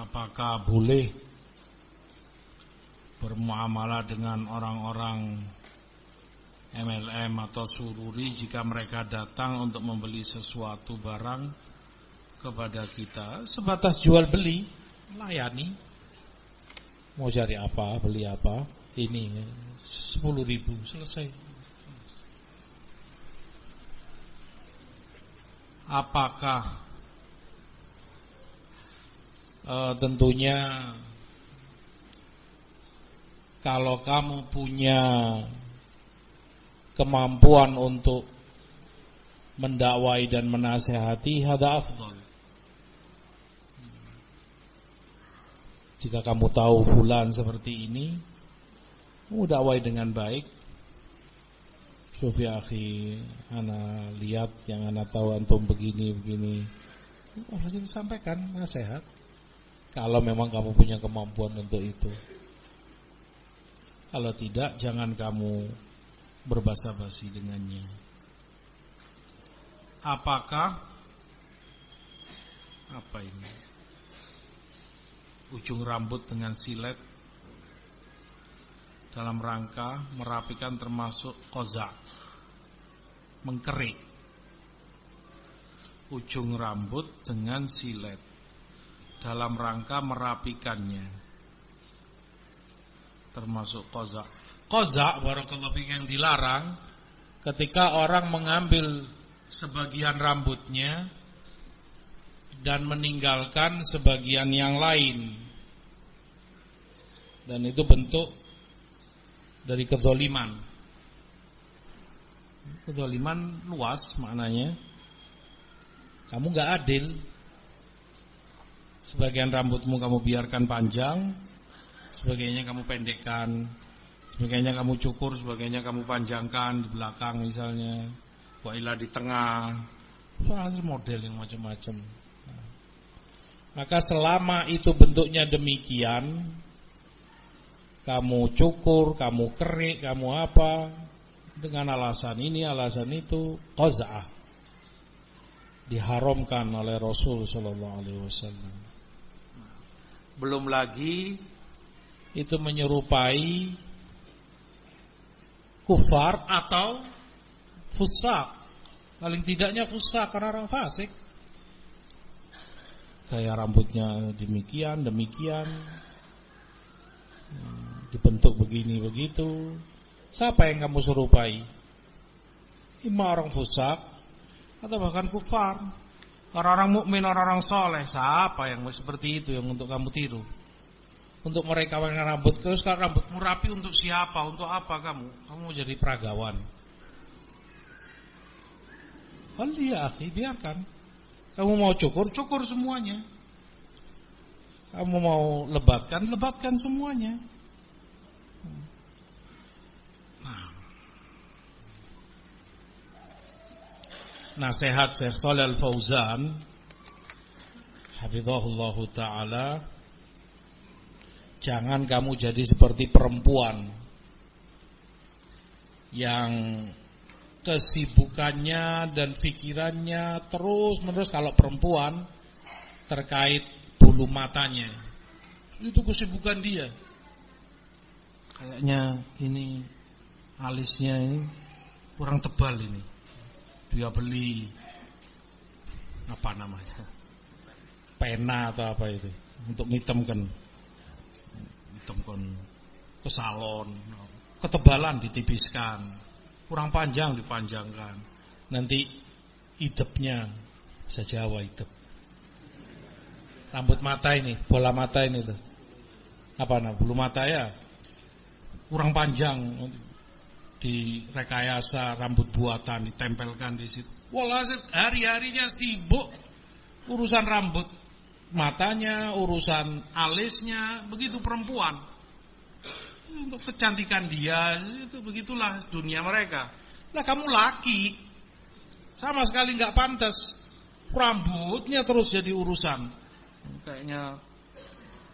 apakah boleh bermuamalah dengan orang-orang MLM atau sururi jika mereka datang untuk membeli sesuatu barang kepada kita? Sebatas jual beli layani mau cari apa beli apa? Ini 10 ribu selesai. Apakah e, tentunya kalau kamu punya kemampuan untuk mendakwai dan menasehati hada afdal. Jika kamu tahu fulan seperti ini kamu dakwai dengan baik. Sufi akhi ana lihat yang ana tahu antum begini begini. Harus disampaikan? Nasihat kalau memang kamu punya kemampuan untuk itu kalau tidak, jangan kamu berbasa-basi dengannya. Apakah apa ini? Ujung rambut dengan silet dalam rangka merapikan termasuk kozak mengkerik ujung rambut dengan silet dalam rangka merapikannya termasuk kozak. Kozak barakallahu yang dilarang ketika orang mengambil sebagian rambutnya dan meninggalkan sebagian yang lain. Dan itu bentuk dari kezoliman. Kezoliman luas maknanya. Kamu gak adil. Sebagian rambutmu kamu biarkan panjang, sebagainya kamu pendekkan, sebagainya kamu cukur, sebagainya kamu panjangkan di belakang misalnya, wailah di tengah, hasil model yang macam-macam. Maka selama itu bentuknya demikian, kamu cukur, kamu kerik, kamu apa, dengan alasan ini, alasan itu, qaz'ah. Diharamkan oleh Rasul sallallahu alaihi wasallam. Belum lagi itu menyerupai kufar atau fusak. Paling tidaknya fusak karena orang fasik. Kayak rambutnya demikian, demikian. Dibentuk begini begitu. Siapa yang kamu serupai? Ima orang fusak atau bahkan kufar. Orang-orang mukmin, orang-orang soleh. Siapa yang seperti itu yang untuk kamu tiru? untuk mereka yang rambut terus kalau rambutmu rapi untuk siapa? Untuk apa kamu? Kamu jadi peragawan. Hal ya akhi biarkan. Kamu mau cukur cukur semuanya. Kamu mau lebatkan lebatkan semuanya nah nasihat Syekh Shalal Fauzan hafizahullah taala Jangan kamu jadi seperti perempuan yang kesibukannya dan pikirannya terus-menerus kalau perempuan terkait bulu matanya. Itu kesibukan dia. Kayaknya ini alisnya ini kurang tebal ini. Dia beli apa namanya? Pena atau apa itu untuk ngitemkan kon ke salon, ketebalan ditipiskan, kurang panjang dipanjangkan. Nanti idepnya bisa Jawa idep. Rambut mata ini, bola mata ini tuh. Apa namanya? Bulu mata ya. Kurang panjang di rekayasa rambut buatan ditempelkan di situ. Walhasil hari-harinya sibuk urusan rambut matanya, urusan alisnya, begitu perempuan. Untuk kecantikan dia, itu begitulah dunia mereka. Lah kamu laki, sama sekali nggak pantas. Rambutnya terus jadi urusan. Kayaknya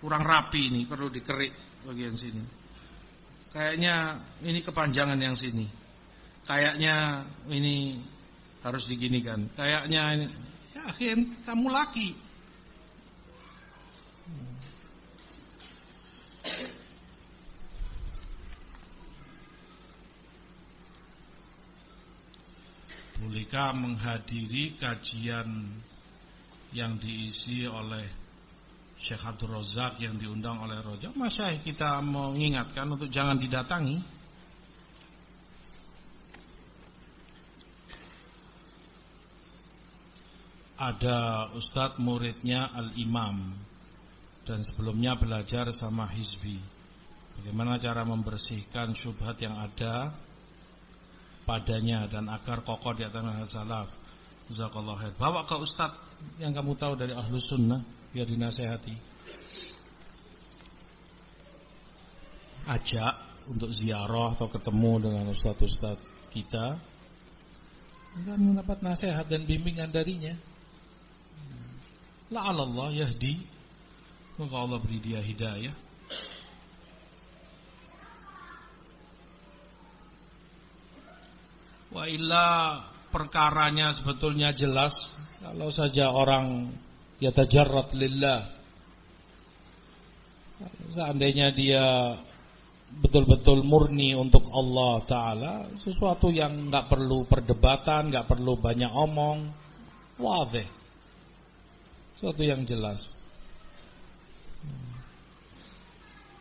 kurang rapi ini, perlu dikerik bagian sini kayaknya ini kepanjangan yang sini. Kayaknya ini harus diginikan. Kayaknya ini ya akhirnya kamu laki. Bolehkah menghadiri kajian yang diisi oleh Syekh Abdul Razak yang diundang oleh Roja, masa kita mengingatkan untuk jangan didatangi. Ada ustadz muridnya Al-Imam dan sebelumnya belajar sama Hizbi. Bagaimana cara membersihkan syubhat yang ada padanya dan agar kokoh di atas salaf. Jazakallah khair. Bawa ke ustaz yang kamu tahu dari ahlu sunnah biar dinasehati. Ajak untuk ziarah atau ketemu dengan ustaz-ustaz kita dan mendapat nasihat dan bimbingan darinya. La'alallah yahdi. Moga Allah beri dia hidayah. Wa illa perkaranya sebetulnya jelas kalau saja orang yatajarrat lillah seandainya dia betul-betul murni untuk Allah taala sesuatu yang nggak perlu perdebatan, nggak perlu banyak omong, wadih. Sesuatu yang jelas.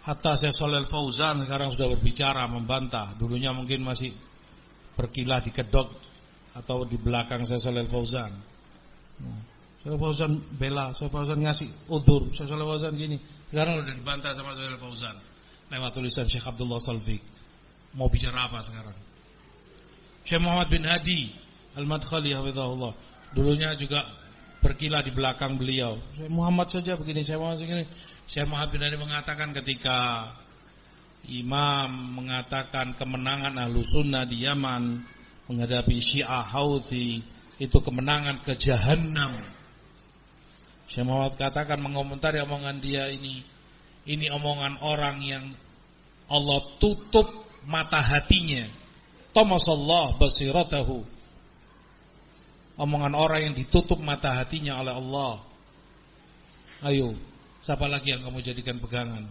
Hatta Syekh Shalal Fauzan sekarang sudah berbicara membantah. Dulunya mungkin masih berkilah di kedok atau di belakang saya Saleh Fauzan. Saleh Fauzan bela, Saleh Fauzan ngasih udur, Saleh Fauzan gini. Sekarang udah dibantah sama Saleh Fauzan lewat tulisan Syekh Abdullah Salvi. Mau bicara apa sekarang? Syekh Muhammad bin Hadi Al-Madkhali hafizahullah. Dulunya juga berkilah di belakang beliau. Syekh Muhammad saja begini, Syekh Muhammad begini. Syekh Muhammad bin Hadi mengatakan ketika Imam mengatakan kemenangan ahlu sunnah di Yaman menghadapi Syiah Houthi itu kemenangan ke Jahannam. Syekh Muhammad katakan mengomentari omongan dia ini ini omongan orang yang Allah tutup mata hatinya. Tomasallah basiratahu. Omongan orang yang ditutup mata hatinya oleh Allah. Ayo, siapa lagi yang kamu jadikan pegangan?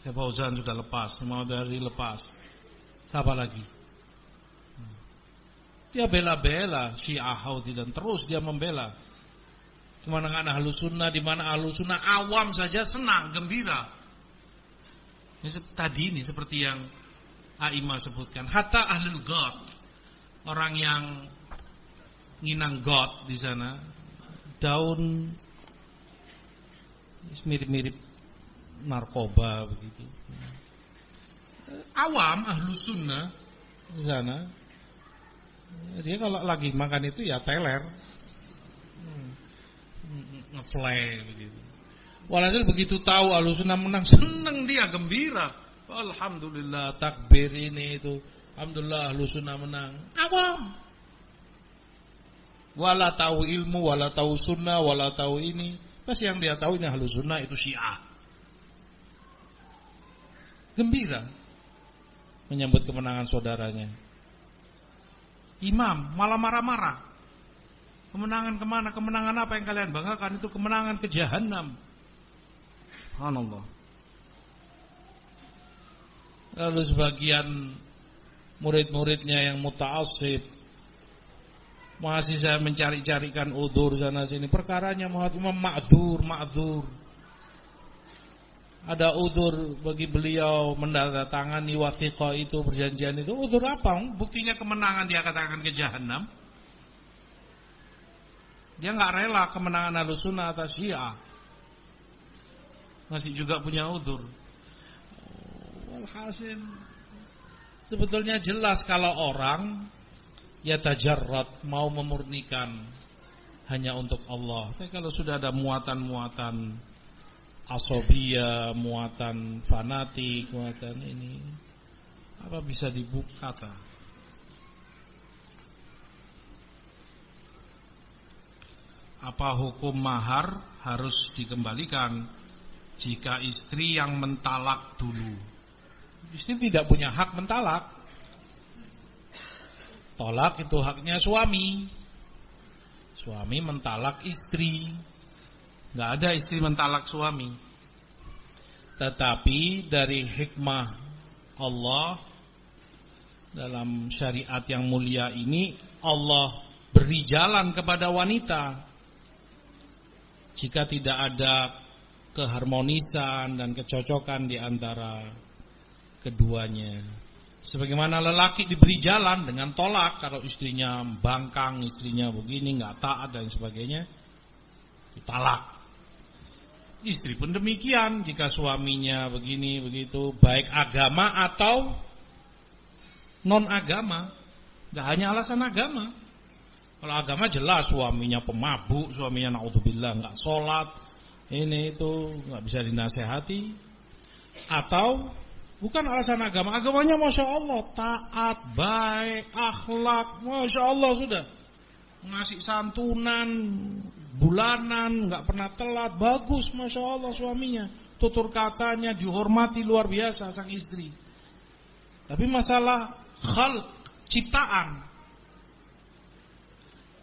Syekh Fauzan sudah lepas, Imam dari lepas. Siapa lagi? Dia bela-bela Syiah Houthi dan terus dia membela kemenangan ahlu sunnah di mana ahlu sunnah awam saja senang, gembira. Ini tadi ini seperti yang Aima sebutkan. Hatta ahli God, orang yang nginang God di sana, daun mirip-mirip narkoba begitu. Awam ahlu sunnah di sana, dia kalau lagi makan itu ya teler, hmm. ngeplay begitu. Walhasil begitu tahu ahlu sunnah menang, senang dia gembira. Alhamdulillah takbir ini itu. Alhamdulillah ahlu sunnah menang. Awam. Wala tahu ilmu, wala tahu sunnah, wala tahu ini. Pas yang dia tahu ini ahlu sunnah itu syiah gembira menyambut kemenangan saudaranya. Imam malah marah-marah. Kemenangan ke mana? Kemenangan apa yang kalian banggakan? Itu kemenangan ke jahanam. Subhanallah. Lalu sebagian murid-muridnya yang muta'asib masih saya mencari-carikan udur sana sini. Perkaranya Muhammad ma'dur, ma'dur ada udur bagi beliau mendatangani wathiqah itu perjanjian itu udur apa? Buktinya kemenangan dia katakan ke jahanam. Dia nggak rela kemenangan Ahlussunnah atas Syiah. Masih juga punya udur. Walhasil sebetulnya jelas kalau orang ya tajarrat mau memurnikan hanya untuk Allah. Tapi kalau sudah ada muatan-muatan asobia, muatan fanatik, muatan ini apa bisa dibuka kata? Apa hukum mahar harus dikembalikan jika istri yang mentalak dulu? Istri tidak punya hak mentalak. Tolak itu haknya suami. Suami mentalak istri. Nggak ada istri mentalak suami. Tetapi dari hikmah Allah dalam syariat yang mulia ini Allah beri jalan kepada wanita jika tidak ada keharmonisan dan kecocokan di antara keduanya. Sebagaimana lelaki diberi jalan dengan tolak kalau istrinya bangkang, istrinya begini nggak taat dan sebagainya, talak. Istri pun demikian jika suaminya begini begitu baik agama atau non agama, nggak hanya alasan agama. Kalau agama jelas suaminya pemabuk, suaminya naudzubillah nggak sholat, ini itu nggak bisa dinasehati, atau bukan alasan agama, agamanya masya Allah taat, baik, akhlak, masya Allah sudah ngasih santunan, bulanan, nggak pernah telat, bagus, masya Allah suaminya, tutur katanya dihormati luar biasa sang istri. Tapi masalah khalq, ciptaan,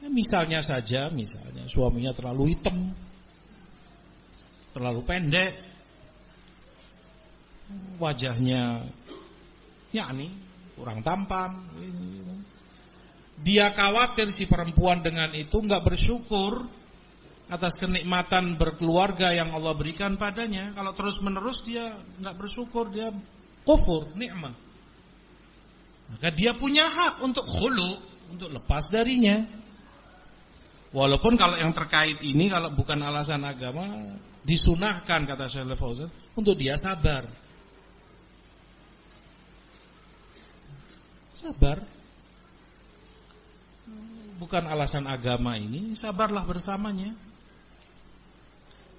Ya, misalnya saja, misalnya suaminya terlalu hitam, terlalu pendek, wajahnya yakni kurang tampan. Dia khawatir si perempuan dengan itu nggak bersyukur atas kenikmatan berkeluarga yang Allah berikan padanya. Kalau terus menerus dia nggak bersyukur, dia kufur nikmat. Maka dia punya hak untuk khulu, untuk lepas darinya. Walaupun kalau yang terkait ini kalau bukan alasan agama disunahkan kata Syekh Fauzan untuk dia sabar. Sabar. Bukan alasan agama ini, sabarlah bersamanya.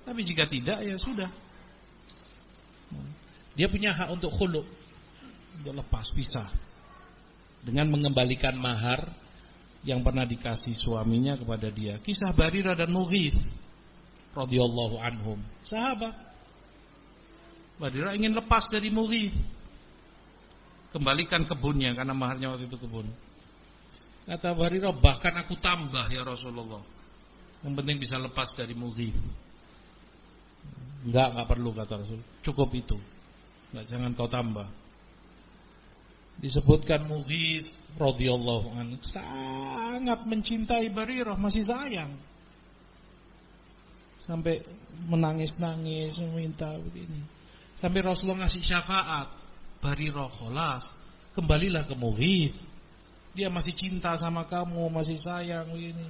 Tapi jika tidak ya sudah. Dia punya hak untuk khulu, untuk lepas pisah. Dengan mengembalikan mahar yang pernah dikasih suaminya kepada dia. Kisah Barira dan Mughith radhiyallahu anhum. Sahabat. Barira ingin lepas dari Mughith. Kembalikan kebunnya karena maharnya waktu itu kebun. Kata Barira, bahkan aku tambah ya Rasulullah. Yang penting bisa lepas dari Mughith. Enggak, enggak perlu kata Rasul. Cukup itu. Enggak, jangan kau tambah disebutkan Mughith radhiyallahu anhu sangat mencintai Barirah, masih sayang. Sampai menangis-nangis meminta begini. Sampai Rasulullah ngasih syafaat, Barirah kholas, kembalilah ke Mughith. Dia masih cinta sama kamu, masih sayang begini.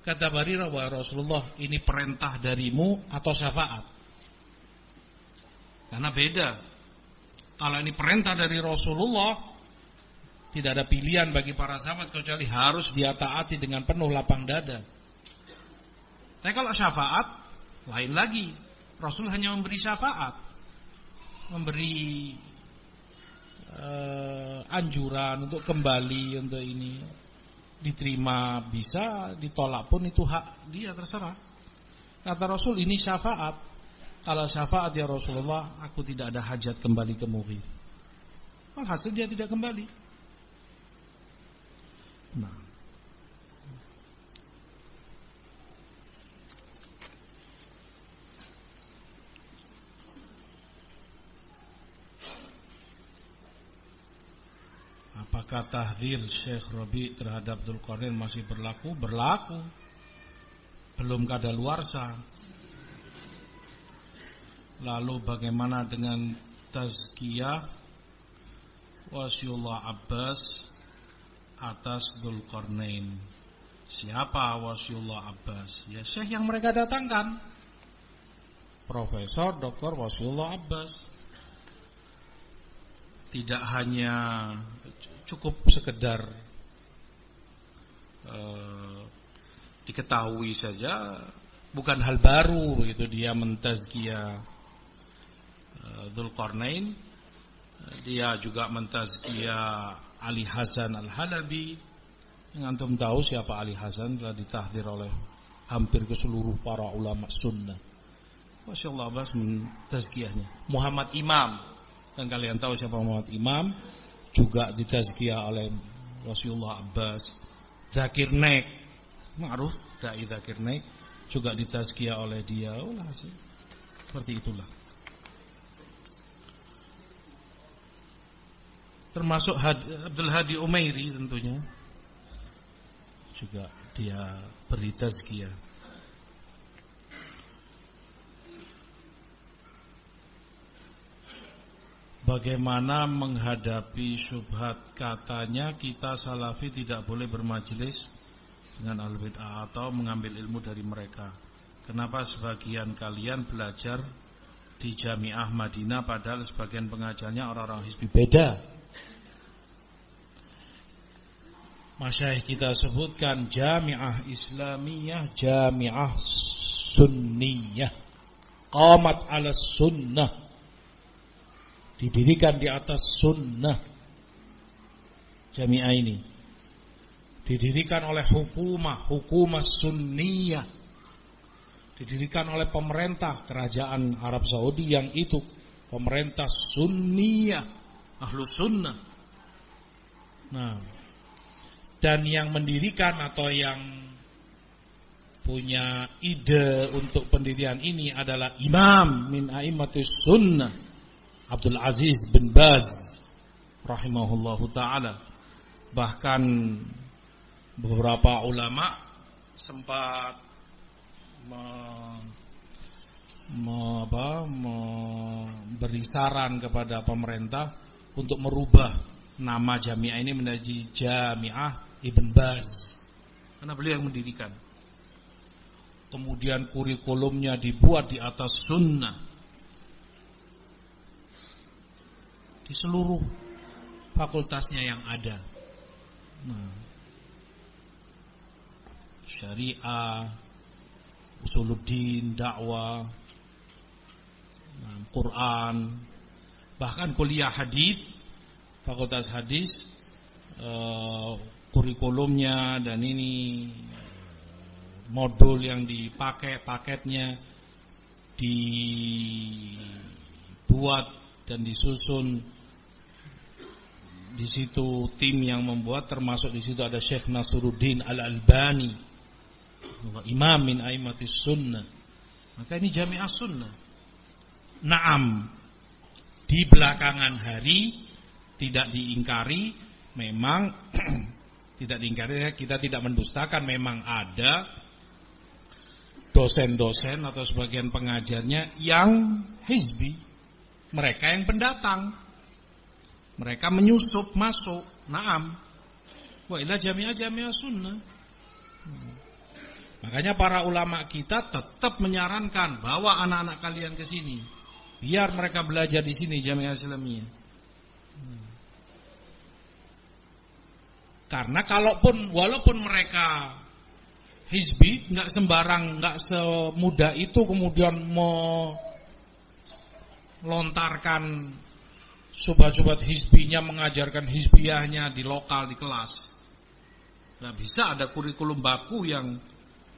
Kata Barirah bahwa Rasulullah ini perintah darimu atau syafaat. Karena beda kalau ini perintah dari Rasulullah, tidak ada pilihan bagi para sahabat kecuali harus dia taati dengan penuh lapang dada. Tapi kalau syafaat, lain lagi. Rasul hanya memberi syafaat. Memberi uh, anjuran untuk kembali untuk ini. Diterima bisa, ditolak pun itu hak dia terserah. Kata Rasul ini syafaat. Kalau syafaat ya Rasulullah, aku tidak ada hajat kembali ke Mughith. Alhasil dia tidak kembali. Nah. Apakah tahdir Syekh Rabi terhadap Dzulqarnain masih berlaku? Berlaku. Belum kadaluarsa. Lalu bagaimana dengan tazkiyah Wasiullah Abbas atas Dzulqarnain? Siapa Wasiullah Abbas? Ya Syekh yang mereka datangkan. Profesor Dr. Wasiullah Abbas. Tidak hanya cukup sekedar uh, diketahui saja, bukan hal baru begitu dia mentazkiyah Dzulqarnain. Dia juga mentazkiyah Ali Hasan Al-Halabi. Yang antum tahu siapa Ali Hasan telah ditahdir oleh hampir ke seluruh para ulama sunnah. Masya Allah Abbas mentazkiyahnya. Muhammad Imam. Dan kalian tahu siapa Muhammad Imam juga ditazkiyah oleh Rasulullah Abbas. Zakir Nek Ma'ruf Da'i Zakir Nek juga ditazkiyah oleh dia. Oh, seperti itulah. Termasuk Abdul Hadi Umairi tentunya. Juga dia beri tazkiyah Bagaimana menghadapi syubhat katanya kita salafi tidak boleh bermajelis dengan al bid'ah atau mengambil ilmu dari mereka. Kenapa sebagian kalian belajar di Jamiah Madinah padahal sebagian pengajarnya orang-orang hizbi beda? Masyaih kita sebutkan Jamiah Islamiyah, Jamiah Sunniyah. Qamat ala sunnah didirikan di atas sunnah jamiah ini. Didirikan oleh hukumah hukumah sunniyah. Didirikan oleh pemerintah kerajaan Arab Saudi yang itu pemerintah sunniyah ahlu sunnah. Nah dan yang mendirikan atau yang punya ide untuk pendirian ini adalah imam min aimatus sunnah Abdul Aziz bin Baz rahimahullahu taala. Bahkan beberapa ulama sempat me, me, apa, memberi saran kepada pemerintah untuk merubah nama jamiah ini menjadi Jamiah Ibn Baz. Karena beliau yang mendirikan. Kemudian kurikulumnya dibuat di atas sunnah di seluruh fakultasnya yang ada. Nah, syariah, usuluddin, dakwah, nah, Quran, bahkan kuliah hadis, fakultas hadis, uh, kurikulumnya dan ini modul yang dipakai paketnya dibuat dan disusun di situ tim yang membuat termasuk di situ ada Syekh Nasruddin Al-Albani. Imam min aimatis sunnah. Maka ini jami'ah sunnah. Naam. Di belakangan hari tidak diingkari memang tidak diingkari kita tidak mendustakan memang ada dosen-dosen atau sebagian pengajarnya yang hizbi. Mereka yang pendatang mereka menyusup masuk. Naam. Wa ila jamiah jamiah sunnah. Makanya para ulama kita tetap menyarankan bawa anak-anak kalian ke sini. Biar mereka belajar di sini jamiah Islamiyah. Karena kalaupun walaupun mereka hizbi nggak sembarang nggak semudah itu kemudian melontarkan sobat-sobat hizbinya mengajarkan hizbiyahnya di lokal, di kelas. Nggak bisa ada kurikulum baku yang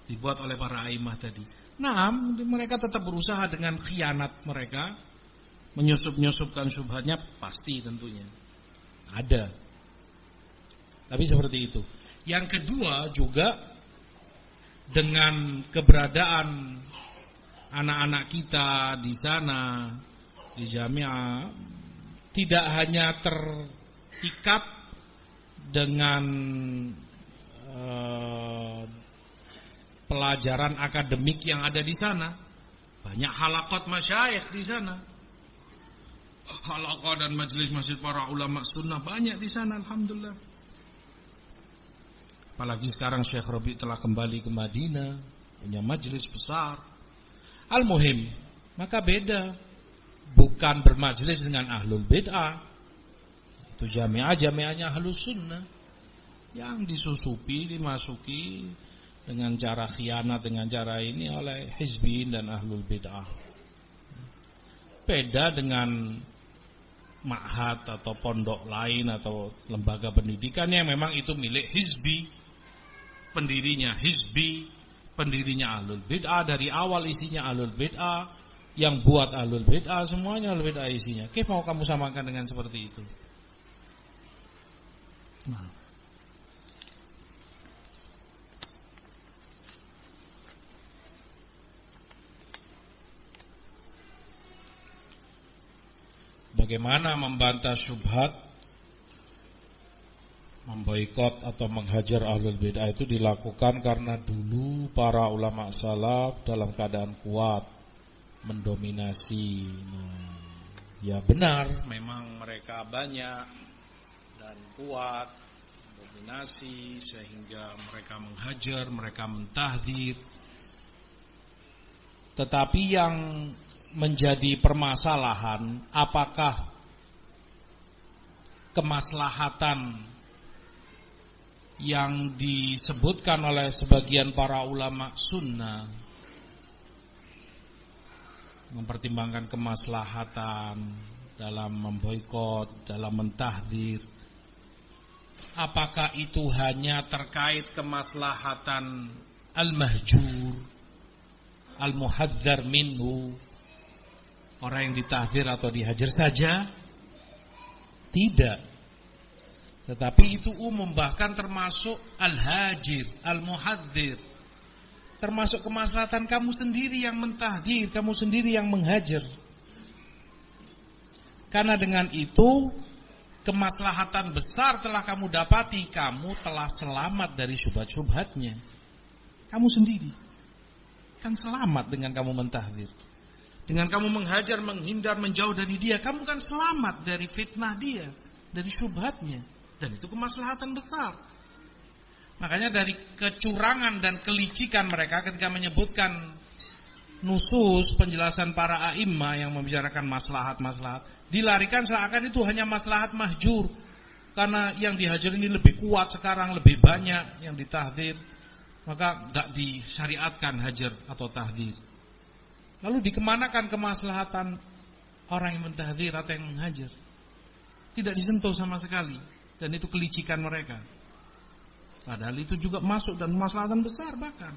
dibuat oleh para aimah tadi. Nah, mereka tetap berusaha dengan khianat mereka menyusup-nyusupkan subhatnya pasti tentunya. Ada. Tapi seperti itu. Yang kedua juga dengan keberadaan anak-anak kita di sana di jamiah tidak hanya terikat dengan uh, pelajaran akademik yang ada di sana. Banyak halakot masyayikh di sana. Halakot dan majelis masjid para ulama sunnah banyak di sana alhamdulillah. Apalagi sekarang Syekh Rabi telah kembali ke Madinah, punya majelis besar. Al-Muhim, maka beda bukan bermajlis dengan ahlul bid'ah. Itu jamiah jamiahnya ahlus sunnah yang disusupi, dimasuki dengan cara khianat dengan cara ini oleh hizbin dan ahlul bid'ah. Beda dengan ma'had atau pondok lain atau lembaga pendidikan yang memang itu milik hizbi. Pendirinya hizbi, pendirinya ahlul bid'ah dari awal isinya ahlul bid'ah yang buat alul bid'ah semuanya alul bid'ah isinya. Kif mau kamu samakan dengan seperti itu? Nah. Bagaimana membantah syubhat memboikot atau menghajar ahlul bid'ah itu dilakukan karena dulu para ulama salaf dalam keadaan kuat mendominasi. Nah, ya benar, memang mereka banyak dan kuat mendominasi sehingga mereka menghajar, mereka mentahdir. Tetapi yang menjadi permasalahan apakah kemaslahatan yang disebutkan oleh sebagian para ulama sunnah mempertimbangkan kemaslahatan dalam memboikot, dalam mentahdir. Apakah itu hanya terkait kemaslahatan al-mahjur, al-muhadzar minhu, orang yang ditahdir atau dihajar saja? Tidak. Tetapi itu umum bahkan termasuk al-hajir, al-muhadzir. Termasuk kemaslahatan kamu sendiri yang mentahdir, kamu sendiri yang menghajar. Karena dengan itu kemaslahatan besar telah kamu dapati, kamu telah selamat dari syubhat-syubhatnya. Kamu sendiri kan selamat dengan kamu mentahdir. Dengan kamu menghajar, menghindar, menjauh dari dia, kamu kan selamat dari fitnah dia, dari syubhatnya. Dan itu kemaslahatan besar. Makanya dari kecurangan dan kelicikan mereka ketika menyebutkan nusus penjelasan para a'imah yang membicarakan maslahat-maslahat, dilarikan seakan itu hanya maslahat mahjur. Karena yang dihajar ini lebih kuat sekarang, lebih banyak yang ditahdir. Maka tidak disyariatkan hajar atau tahdir. Lalu dikemanakan kemaslahatan orang yang mentahdir atau yang menghajar? Tidak disentuh sama sekali. Dan itu kelicikan mereka. Padahal itu juga masuk dan kemaslahatan besar bahkan.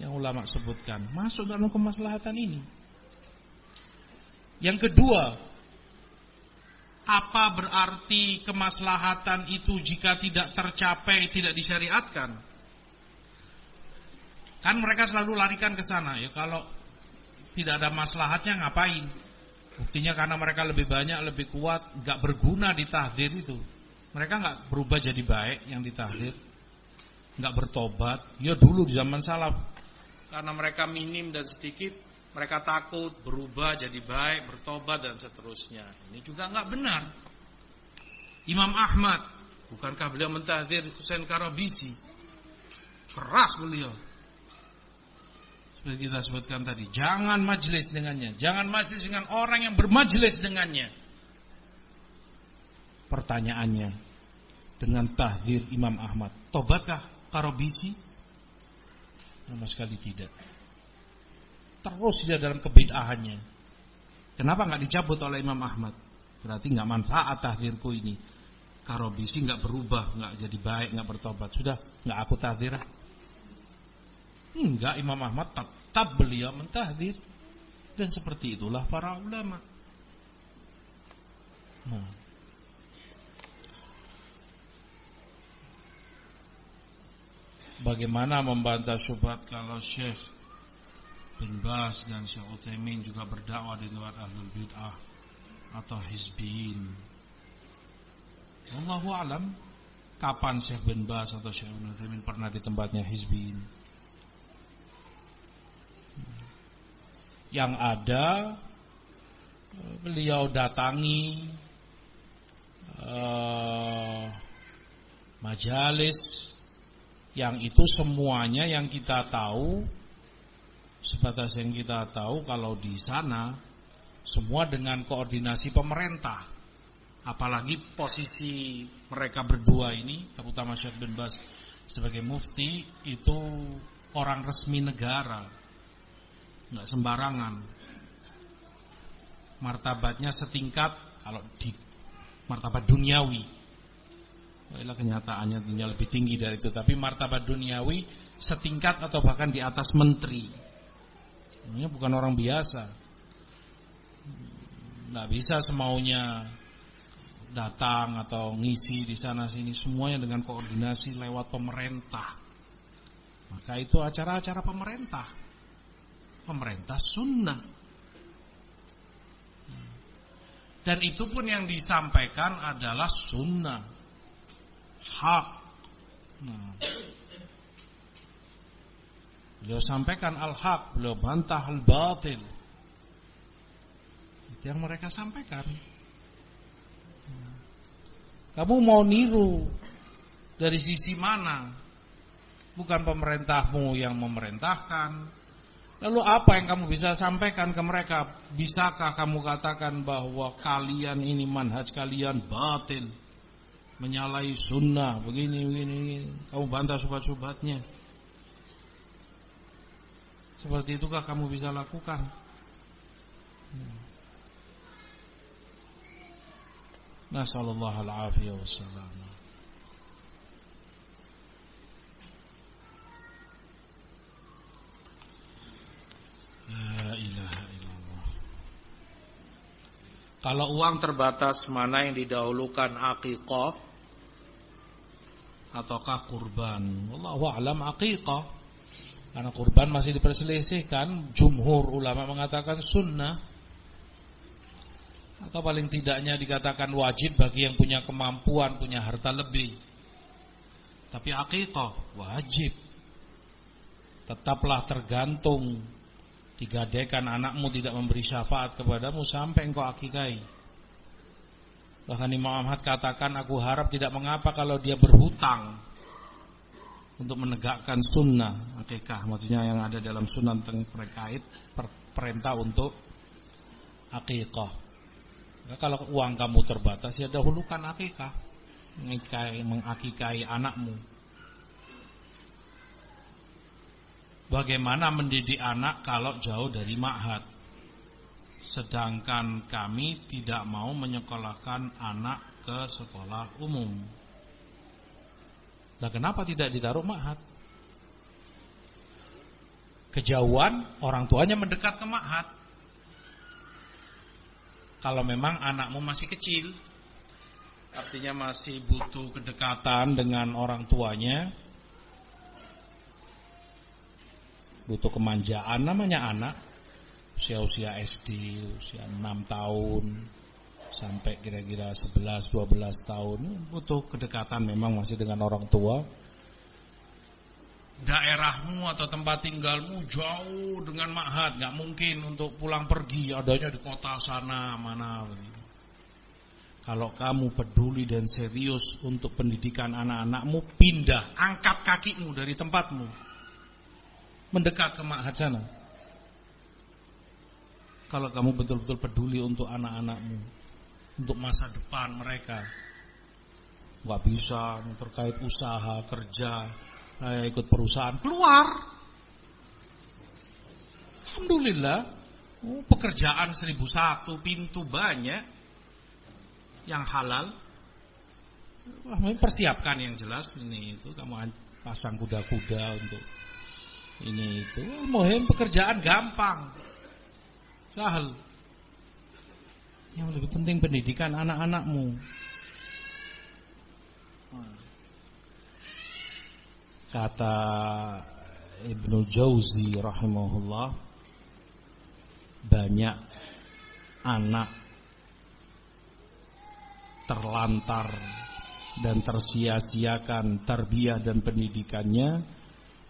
Yang ulama sebutkan. Masuk dalam kemaslahatan ini. Yang kedua. Apa berarti kemaslahatan itu jika tidak tercapai, tidak disyariatkan? Kan mereka selalu larikan ke sana. Ya kalau tidak ada maslahatnya ngapain? Buktinya karena mereka lebih banyak, lebih kuat, nggak berguna di tahdir itu. Mereka nggak berubah jadi baik yang ditahdir, nggak bertobat. Ya dulu di zaman salaf, karena mereka minim dan sedikit, mereka takut berubah jadi baik, bertobat dan seterusnya. Ini juga nggak benar. Imam Ahmad, bukankah beliau mentahdir Husain Karabisi? Keras beliau seperti kita sebutkan tadi, jangan majlis dengannya, jangan majlis dengan orang yang bermajlis dengannya. Pertanyaannya, dengan tahdir Imam Ahmad, tobatkah Karobisi? Sama sekali tidak. Terus dia dalam kebid'ahannya. Kenapa nggak dicabut oleh Imam Ahmad? Berarti nggak manfaat tahdirku ini. Karobisi nggak berubah, nggak jadi baik, nggak bertobat. Sudah nggak aku tahdir. Enggak Imam Ahmad tetap beliau mentahdir dan seperti itulah para ulama. Nah. Bagaimana membantah syubhat kalau Syekh bin Bas dan Syekh Utsaimin juga berdakwah di luar ahlul bid'ah atau hizbiyin. Allahu alam kapan Syekh bin Bas atau Syekh Utsaimin pernah di tempatnya hizbiyin? yang ada beliau datangi uh, majalis yang itu semuanya yang kita tahu sebatas yang kita tahu kalau di sana semua dengan koordinasi pemerintah apalagi posisi mereka berdua ini terutama Syekh bin Bas sebagai mufti itu orang resmi negara nggak sembarangan. Martabatnya setingkat kalau di martabat duniawi. Inilah kenyataannya dunia lebih tinggi dari itu. Tapi martabat duniawi setingkat atau bahkan di atas menteri. Ini bukan orang biasa. Nggak bisa semaunya datang atau ngisi di sana sini semuanya dengan koordinasi lewat pemerintah. Maka itu acara-acara pemerintah pemerintah sunnah. Dan itu pun yang disampaikan adalah sunnah. Hak. Nah. Beliau sampaikan al-haq, beliau bantah al-batil. Itu yang mereka sampaikan. Kamu mau niru dari sisi mana? Bukan pemerintahmu yang memerintahkan. Lalu apa yang kamu bisa sampaikan ke mereka? Bisakah kamu katakan bahwa kalian ini manhaj kalian batil? Menyalahi sunnah, begini, begini, begini. Kamu bantah subat-subatnya. Seperti itukah kamu bisa lakukan? Nasallallahu alaihi wasallam. La ilaha illallah. Kalau uang terbatas mana yang didahulukan akikah ataukah kurban? Wallahu a'lam akikah. Karena kurban masih diperselisihkan, jumhur ulama mengatakan sunnah atau paling tidaknya dikatakan wajib bagi yang punya kemampuan, punya harta lebih. Tapi akikah wajib. Tetaplah tergantung digadekan anakmu tidak memberi syafaat kepadamu sampai engkau akikai. Bahkan Imam Ahmad katakan aku harap tidak mengapa kalau dia berhutang untuk menegakkan sunnah akikah. Maksudnya yang ada dalam sunnah terkait perintah untuk akikah. Nah, kalau uang kamu terbatas ya dahulukan akikah. Mengakikai anakmu. Bagaimana mendidik anak kalau jauh dari ma'had Sedangkan kami tidak mau menyekolahkan anak ke sekolah umum. Nah kenapa tidak ditaruh ma'had? Kejauhan orang tuanya mendekat ke ma'had. Kalau memang anakmu masih kecil Artinya masih butuh kedekatan dengan orang tuanya butuh kemanjaan namanya anak usia-usia SD usia 6 tahun sampai kira-kira 11 12 tahun. Butuh kedekatan memang masih dengan orang tua. Daerahmu atau tempat tinggalmu jauh dengan ma'had nggak mungkin untuk pulang pergi. Adanya di kota sana mana. Kalau kamu peduli dan serius untuk pendidikan anak-anakmu pindah angkat kakimu dari tempatmu. Mendekat ke ma'had sana. Kalau kamu betul-betul peduli untuk anak-anakmu, untuk masa depan mereka, nggak bisa terkait usaha kerja, saya ikut perusahaan keluar. Alhamdulillah, oh, pekerjaan seribu satu pintu banyak yang halal. Wah, persiapkan yang jelas ini itu kamu pasang kuda-kuda untuk ini itu muhim pekerjaan gampang sahal. Yang lebih penting pendidikan anak-anakmu. Kata Ibnu Jauzi rahimahullah banyak anak terlantar dan tersia-siakan terbiah dan pendidikannya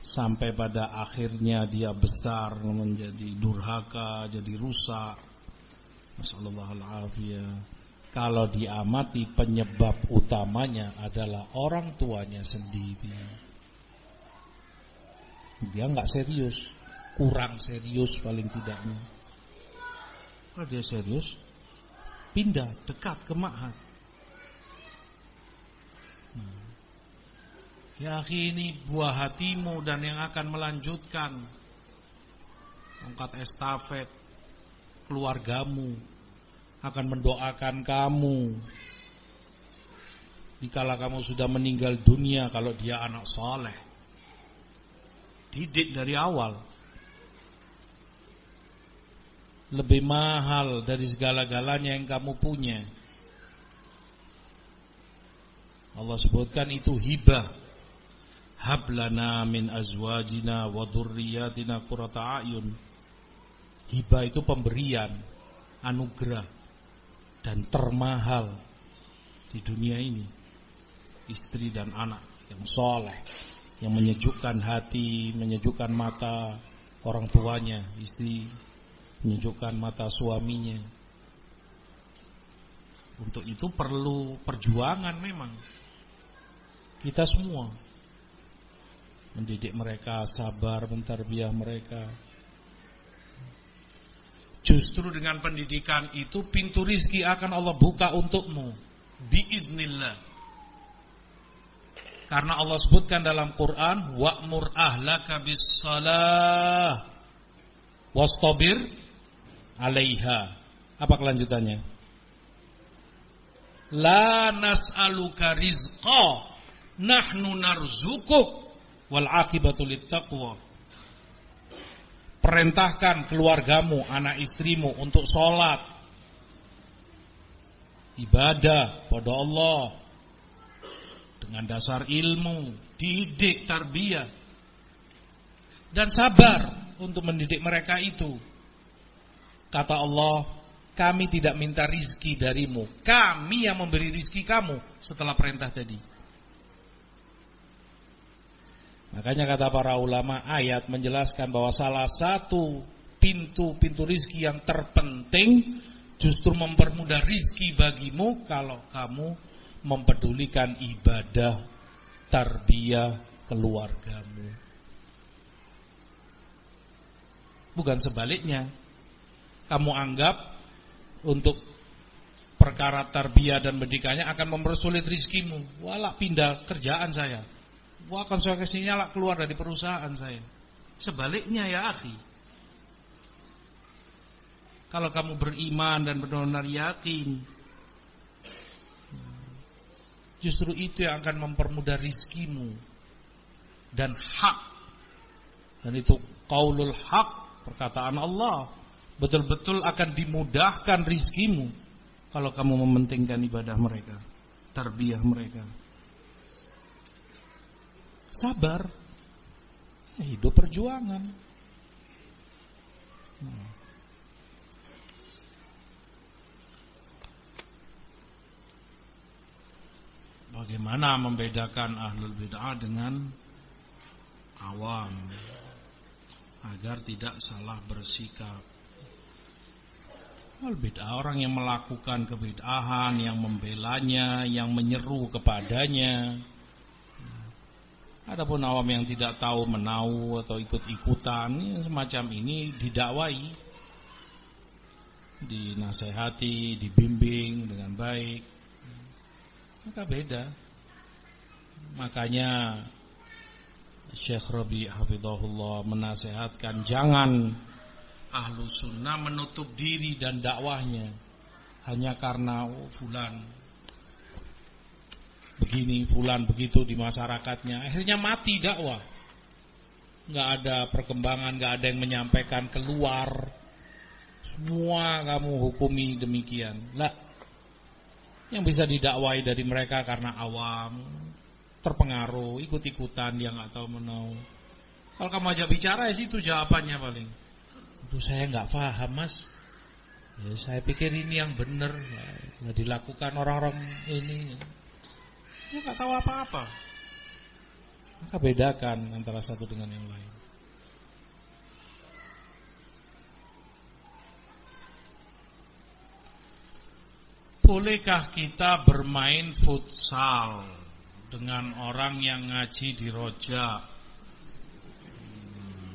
sampai pada akhirnya dia besar menjadi durhaka, jadi rusak. Masallallahu Kalau diamati penyebab utamanya adalah orang tuanya sendiri. Dia nggak serius, kurang serius paling tidaknya. Kalau dia serius, pindah dekat ke ma'had. Ya ini buah hatimu dan yang akan melanjutkan Angkat estafet Keluargamu Akan mendoakan kamu. Dikala kamu sudah meninggal dunia Kalau dia anak soleh Didik dari awal Lebih mahal dari segala-galanya yang kamu punya. Allah sebutkan itu hibah hablana min azwajina wa dhurriyyatina qurrata ayun. Hibah itu pemberian, anugerah dan termahal di dunia ini. istri dan anak yang soleh, yang menyejukkan hati, menyejukkan mata orang tuanya, istri menyejukkan mata suaminya. Untuk itu perlu perjuangan memang. Kita semua mendidik mereka, sabar mentarbiah mereka. Justru dengan pendidikan itu pintu rizki akan Allah buka untukmu. Biiznillah. Karena Allah sebutkan dalam Quran, wa'mur ahlaka bis salah wastabir 'alaiha. Apa kelanjutannya? La nas'aluka rizqa, nahnu narzukuk wal akibatu littaqwa. Perintahkan keluargamu, anak istrimu untuk sholat, ibadah pada Allah dengan dasar ilmu, didik, tarbiyah, dan sabar untuk mendidik mereka itu. Kata Allah, kami tidak minta rizki darimu, kami yang memberi rizki kamu setelah perintah tadi. Makanya kata para ulama ayat menjelaskan bahwa salah satu pintu-pintu rizki yang terpenting justru mempermudah rizki bagimu kalau kamu mempedulikan ibadah tarbiyah keluargamu. Bukan sebaliknya. Kamu anggap untuk perkara tarbiyah dan pendidikannya akan mempersulit rizkimu. Walah pindah kerjaan saya Wah konsekuensinya lah keluar dari perusahaan saya. Sebaliknya ya akhi. Kalau kamu beriman dan benar-benar yakin. Justru itu yang akan mempermudah rizkimu. Dan hak. Dan itu qaulul hak. Perkataan Allah. Betul-betul akan dimudahkan rizkimu. Kalau kamu mementingkan ibadah mereka. Tarbiyah mereka sabar. Hidup perjuangan. Hmm. Bagaimana membedakan ahlul bid'ah dengan awam agar tidak salah bersikap. Ahlul bid'ah orang yang melakukan kebid'ahan, yang membelanya, yang menyeru kepadanya, Adapun awam yang tidak tahu menau atau ikut-ikutan semacam ini didakwai, dinasehati, dibimbing dengan baik. Maka beda. Makanya Syekh Rabi Hafidhullah menasehatkan jangan ahlu sunnah menutup diri dan dakwahnya hanya karena oh, fulan begini, fulan begitu di masyarakatnya. Akhirnya mati dakwah. Nggak ada perkembangan, nggak ada yang menyampaikan keluar. Semua kamu hukumi demikian. Lah, yang bisa didakwai dari mereka karena awam, terpengaruh, ikut-ikutan, dia nggak tahu menau. Kalau kamu ajak bicara, ya situ jawabannya paling. Itu saya nggak paham mas. Ya, saya pikir ini yang benar, ya, dilakukan orang-orang ini. Dia nggak tahu apa-apa. Maka bedakan antara satu dengan yang lain. Bolehkah kita bermain futsal dengan orang yang ngaji di rojak? Hmm.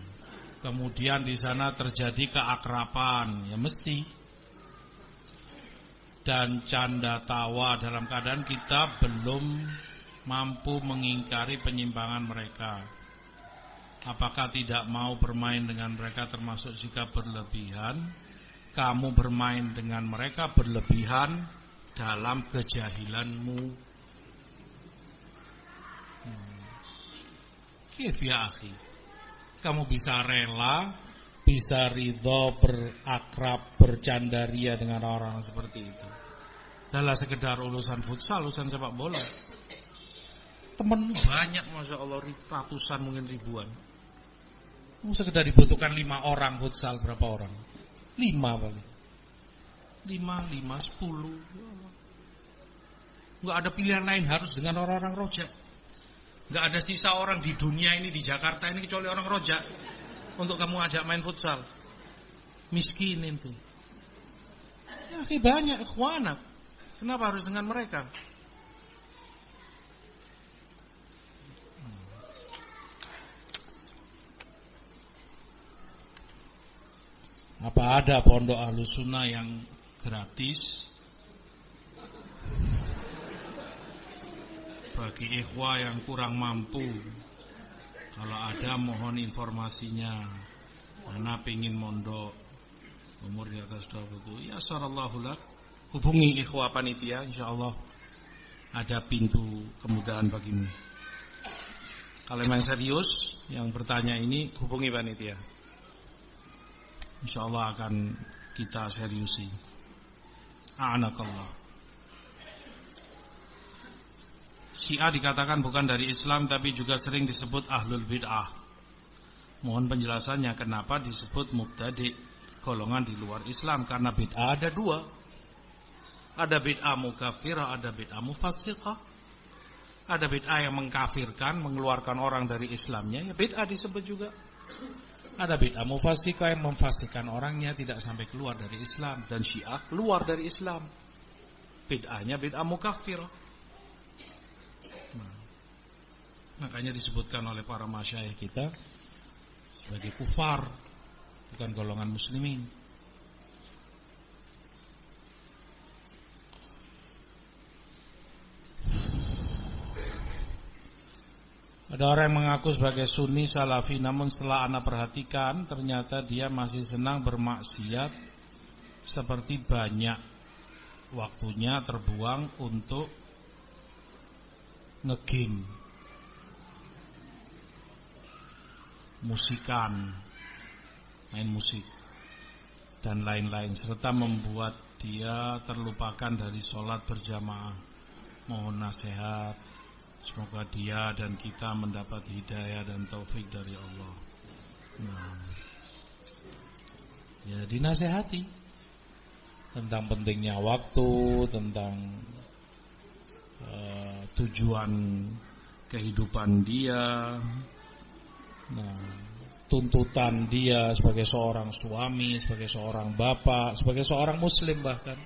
Kemudian di sana terjadi keakrapan, ya mesti dan canda tawa dalam keadaan kita belum mampu mengingkari penyimpangan mereka. Apakah tidak mau bermain dengan mereka termasuk jika berlebihan? Kamu bermain dengan mereka berlebihan dalam kejahilanmu. Hmm. Kif ya akhi? Kamu bisa rela bisa ridho berakrab bercandaria dengan orang seperti itu. Adalah sekedar urusan futsal urusan sepak bola. Temen banyak masya Allah ratusan mungkin ribuan. Sekedar dibutuhkan lima orang futsal berapa orang? Lima paling lima lima sepuluh. Nggak ada pilihan lain harus dengan orang-orang rojak. Nggak ada sisa orang di dunia ini di Jakarta ini kecuali orang rojak untuk kamu ajak main futsal. Miskin itu. Ya, banyak ikhwanat. Kenapa harus dengan mereka? Apa ada pondok ahlu sunnah yang gratis bagi ikhwah yang kurang mampu? Kalau ada mohon informasinya. Mana pingin mondok umur di atas 20 ya sallallahu lak hubungi ikhwah panitia insyaallah ada pintu kemudahan bagimu kalau memang serius yang bertanya ini hubungi panitia Insya Allah akan kita seriusi. A'anakallah. Syiah dikatakan bukan dari Islam tapi juga sering disebut ahlul bid'ah. Mohon penjelasannya kenapa disebut mubtadi golongan di luar Islam karena bid'ah ada dua. Ada bid'ah mukafirah, ada bid'ah mufassiqah. Ada bid'ah yang mengkafirkan, mengeluarkan orang dari Islamnya, ya bid'ah disebut juga. Ada bid'ah mufasikah yang memfasikan orangnya tidak sampai keluar dari Islam dan Syiah keluar dari Islam. Bid'ahnya bid'ah mukafir. Makanya disebutkan oleh para masyayikh kita sebagai kufar, bukan golongan muslimin. Ada orang yang mengaku sebagai sunni salafi namun setelah anak perhatikan ternyata dia masih senang bermaksiat seperti banyak waktunya terbuang untuk ngegame musikan main musik dan lain-lain. Serta membuat dia terlupakan dari sholat berjamaah. Mohon nasihat Semoga dia dan kita mendapat hidayah dan taufik dari Allah. Nah, ya dinasehati tentang pentingnya waktu, tentang uh, tujuan kehidupan dia, nah, tuntutan dia sebagai seorang suami, sebagai seorang bapak, sebagai seorang muslim bahkan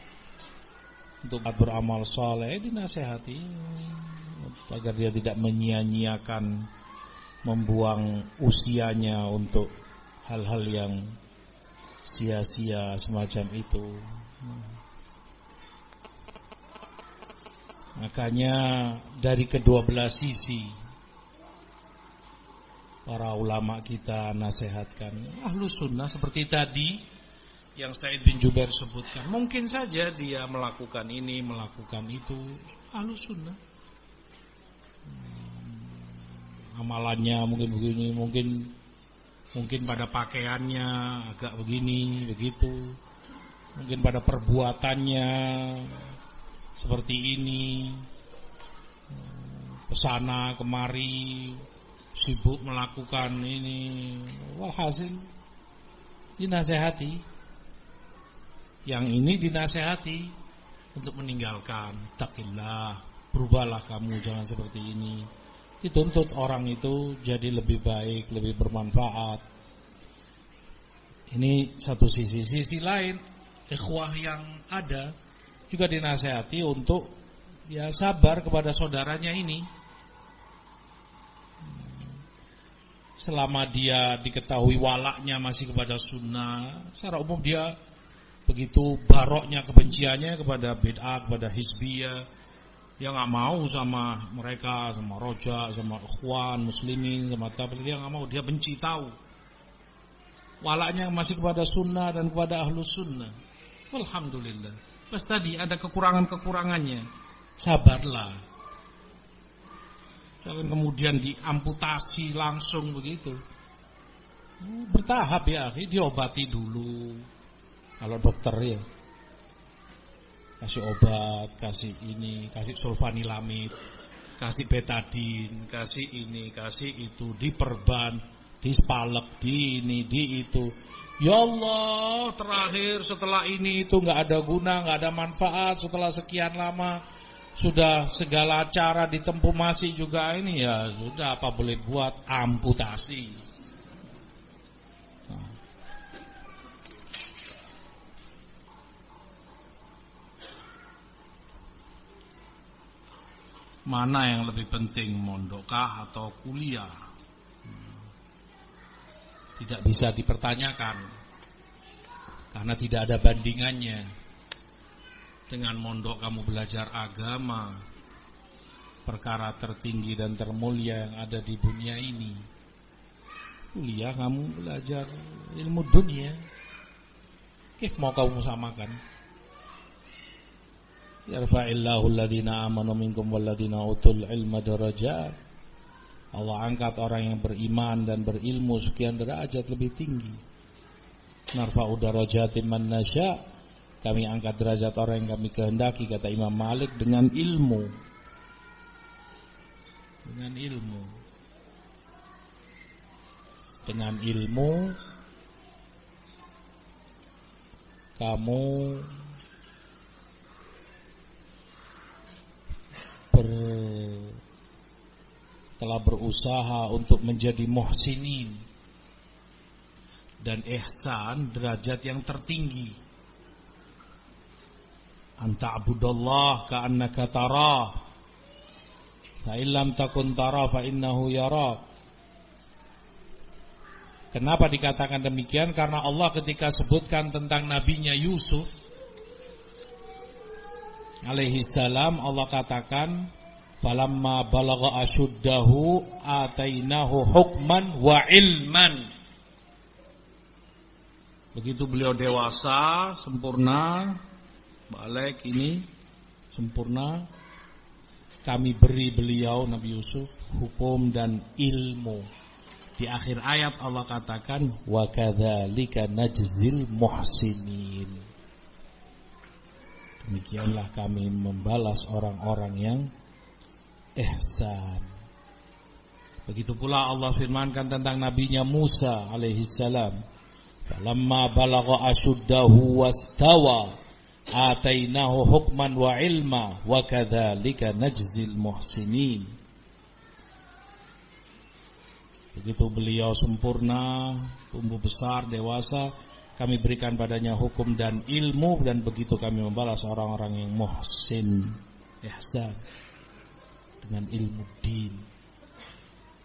untuk beramal soleh dinasehati agar dia tidak menyia-nyiakan membuang usianya untuk hal-hal yang sia-sia semacam itu. Makanya dari kedua belah sisi para ulama kita nasihatkan ahlu sunnah seperti tadi yang Said bin Jubair sebutkan. Mungkin saja dia melakukan ini, melakukan itu. Ahlu sunnah amalannya mungkin begini, mungkin mungkin pada pakaiannya agak begini, begitu. Mungkin pada perbuatannya seperti ini. Ke sana kemari sibuk melakukan ini. Walhasil dinasehati. Yang ini dinasehati untuk meninggalkan takillah, berubahlah kamu jangan seperti ini dituntut orang itu jadi lebih baik, lebih bermanfaat. Ini satu sisi. Sisi lain, ikhwah yang ada juga dinasehati untuk ya sabar kepada saudaranya ini. Selama dia diketahui walaknya masih kepada sunnah, secara umum dia begitu baroknya kebenciannya kepada bid'ah, kepada hizbiyah, dia nggak mau sama mereka, sama roja, sama ikhwan, muslimin, sama tabligh, dia nggak mau, dia benci tahu. Walaknya masih kepada sunnah dan kepada ahlu sunnah. Alhamdulillah. Pas tadi ada kekurangan-kekurangannya. Sabarlah. Jangan kemudian diamputasi langsung begitu. Bertahap ya, diobati dulu. Kalau dokter ya kasih obat, kasih ini, kasih sulfanilamid, kasih betadin, kasih ini, kasih itu, diperban, dispalek, di ini, di itu. Ya Allah, terakhir setelah ini itu nggak ada guna, nggak ada manfaat setelah sekian lama sudah segala cara ditempuh masih juga ini ya sudah apa boleh buat amputasi. Mana yang lebih penting mondokah atau kuliah? Tidak bisa dipertanyakan karena tidak ada bandingannya dengan mondok kamu belajar agama perkara tertinggi dan termulia yang ada di dunia ini. Kuliah kamu belajar ilmu dunia. Kif mau kamu samakan? Yarfa'illahu alladhina amanu minkum walladhina utul ilma darajat Allah angkat orang yang beriman dan berilmu sekian derajat lebih tinggi. Narfa'u darajatin man nasya' Kami angkat derajat orang yang kami kehendaki kata Imam Malik dengan ilmu. Dengan ilmu. Dengan ilmu kamu ber, telah berusaha untuk menjadi muhsinin dan ihsan derajat yang tertinggi anta abudallah ka'annaka tarah. Fa illam takun tara fa innahu yara Kenapa dikatakan demikian? Karena Allah ketika sebutkan tentang nabinya Yusuf alaihi salam Allah katakan falamma balagha ashuddahu atainahu hukman wa ilman. Begitu beliau dewasa, sempurna, balik ini sempurna. Kami beri beliau Nabi Yusuf hukum dan ilmu. Di akhir ayat Allah katakan wa kadzalika najzil muhsinin. Demikianlah kami membalas orang-orang yang ihsan. Begitu pula Allah firmankan tentang nabinya Musa alaihi salam falamma balagha ashuddahu wastawa atainahu hukman wa ilma wa kadzalika najzil muhsinin begitu beliau sempurna tumbuh besar dewasa kami berikan padanya hukum dan ilmu dan begitu kami membalas orang-orang yang muhsin ihsan dengan ilmu din.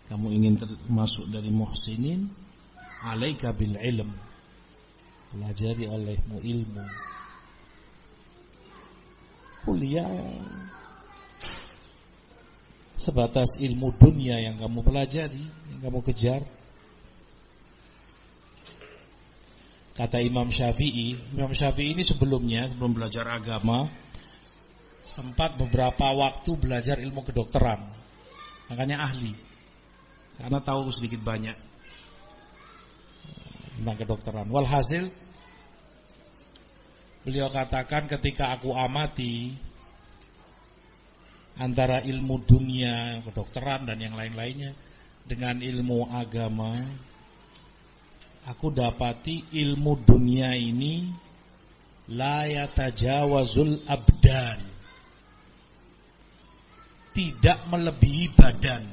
Kamu ingin termasuk dari muhsinin? Alaika bil ilm. Pelajari olehmu ilmu kuliah sebatas ilmu dunia yang kamu pelajari, yang kamu kejar. Kata Imam Syafi'i, Imam Syafi'i ini sebelumnya, sebelum belajar agama, sempat beberapa waktu belajar ilmu kedokteran. Makanya ahli. Karena tahu sedikit banyak tentang kedokteran. Walhasil Beliau katakan ketika aku amati antara ilmu dunia, kedokteran dan yang lain-lainnya dengan ilmu agama, aku dapati ilmu dunia ini la yatajawazul abdan. Tidak melebihi badan.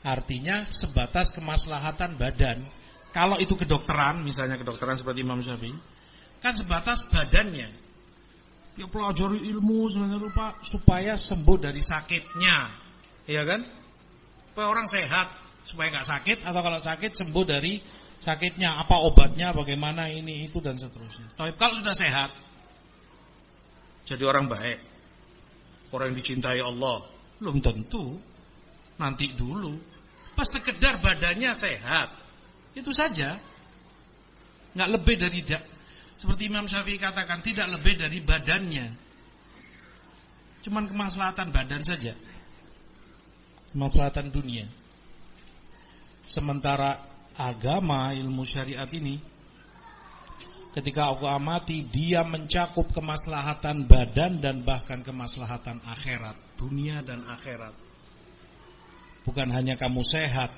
Artinya sebatas kemaslahatan badan kalau itu kedokteran, misalnya kedokteran seperti Imam Syafi'i, kan sebatas badannya. Dia pelajari ilmu sebenarnya lupa supaya sembuh dari sakitnya, iya kan? Supaya orang sehat, supaya nggak sakit atau kalau sakit sembuh dari sakitnya, apa obatnya, bagaimana ini itu dan seterusnya. Tapi kalau sudah sehat, jadi orang baik, orang yang dicintai Allah, belum tentu. Nanti dulu, pas sekedar badannya sehat, itu saja. Nggak lebih dari tidak. Seperti Imam Syafi'i katakan tidak lebih dari badannya. Cuman kemaslahatan badan saja. Kemaslahatan dunia. Sementara agama ilmu syariat ini ketika aku amati dia mencakup kemaslahatan badan dan bahkan kemaslahatan akhirat, dunia dan akhirat. Bukan hanya kamu sehat,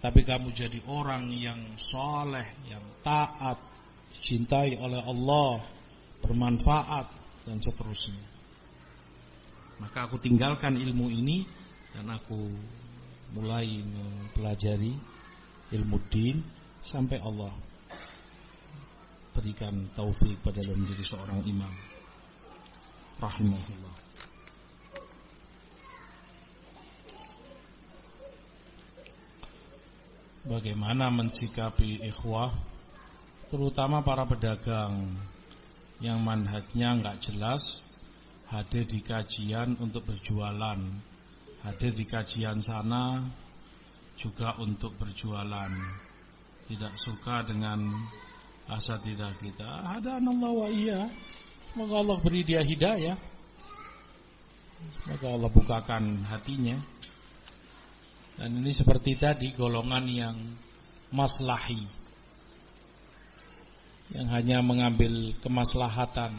tapi kamu jadi orang yang soleh, yang taat, dicintai oleh Allah, bermanfaat dan seterusnya. Maka aku tinggalkan ilmu ini dan aku mulai mempelajari ilmu din sampai Allah berikan taufik pada dalam menjadi seorang imam. Rahimahullah. Bagaimana mensikapi ikhwah terutama para pedagang yang manhajnya nggak jelas hadir di kajian untuk berjualan hadir di kajian sana juga untuk berjualan. Tidak suka dengan asatidah kita. Ada Allah wa iya. Semoga Allah beri dia hidayah. Semoga Allah bukakan hatinya dan ini seperti tadi golongan yang maslahi. Yang hanya mengambil kemaslahatan.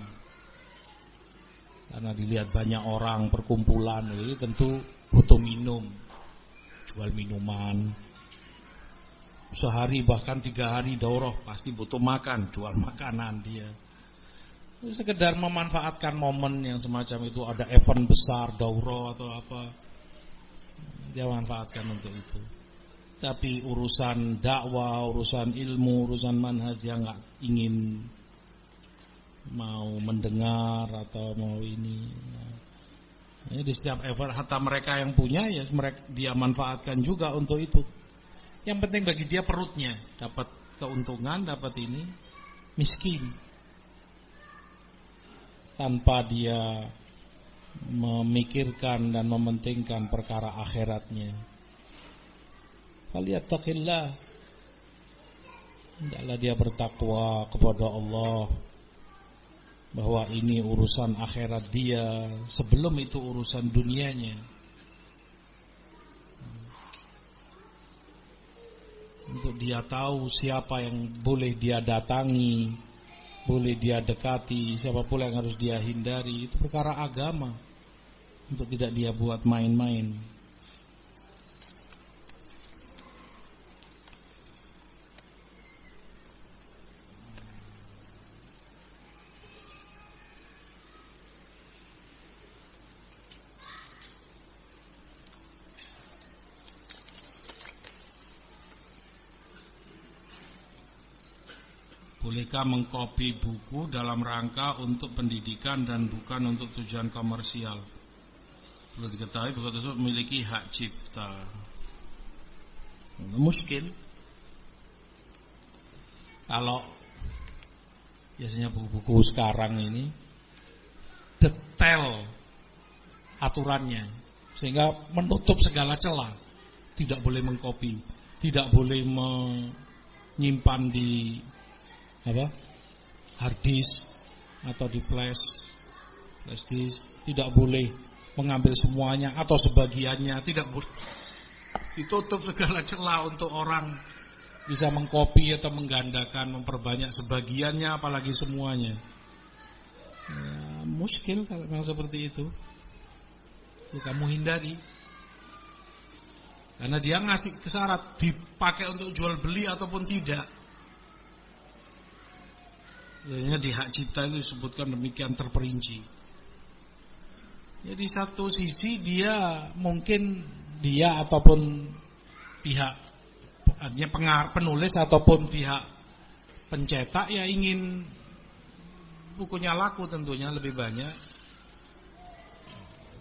Karena dilihat banyak orang perkumpulan jadi tentu butuh minum. Jual minuman. Sehari bahkan tiga hari daurah pasti butuh makan jual makanan dia. Sekedar memanfaatkan momen yang semacam itu ada event besar daurah atau apa dia manfaatkan untuk itu tapi urusan dakwah urusan ilmu urusan manhaj yang nggak ingin mau mendengar atau mau ini. Nah, di setiap effort hatta mereka yang punya ya mereka dia manfaatkan juga untuk itu. Yang penting bagi dia perutnya dapat keuntungan, dapat ini miskin. Tanpa dia memikirkan dan mementingkan perkara akhiratnya. Falyattaqillah. Hendaklah dia bertakwa kepada Allah bahwa ini urusan akhirat dia sebelum itu urusan dunianya. Untuk dia tahu siapa yang boleh dia datangi, boleh dia dekati, siapa pula yang harus dia hindari, itu perkara agama. Untuk tidak dia buat main-main. Bolehkah mengkopi buku dalam rangka untuk pendidikan dan bukan untuk tujuan komersial? Perlu diketahui buku tersebut memiliki hak cipta. Mungkin kalau biasanya buku-buku sekarang ini detail aturannya sehingga menutup segala celah. Tidak boleh mengkopi, tidak boleh menyimpan di apa? Hard disk atau di flash flash disk tidak boleh mengambil semuanya atau sebagiannya tidak boleh. Ditutup segala celah untuk orang bisa mengkopi atau menggandakan memperbanyak sebagiannya apalagi semuanya. Ya, muskil kalau memang seperti itu. Ya, kamu hindari. Karena dia ngasih kesyarat dipakai untuk jual beli ataupun tidak Biasanya di hak cipta itu disebutkan demikian terperinci. Jadi satu sisi dia mungkin dia ataupun pihak artinya pengar, penulis ataupun pihak pencetak ya ingin bukunya laku tentunya lebih banyak.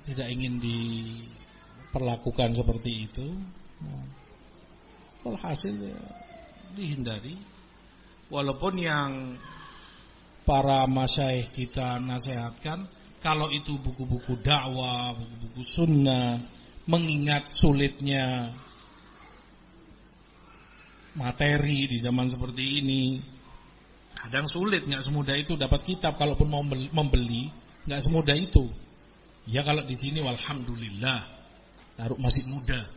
Tidak ingin diperlakukan seperti itu. Hasil ya dihindari. Walaupun yang para masyaih kita nasihatkan kalau itu buku-buku dakwah, buku-buku sunnah, mengingat sulitnya materi di zaman seperti ini, kadang sulit, nggak semudah itu dapat kitab. Kalaupun mau membeli, nggak semudah itu. Ya kalau di sini, walhamdulillah, taruh masih muda.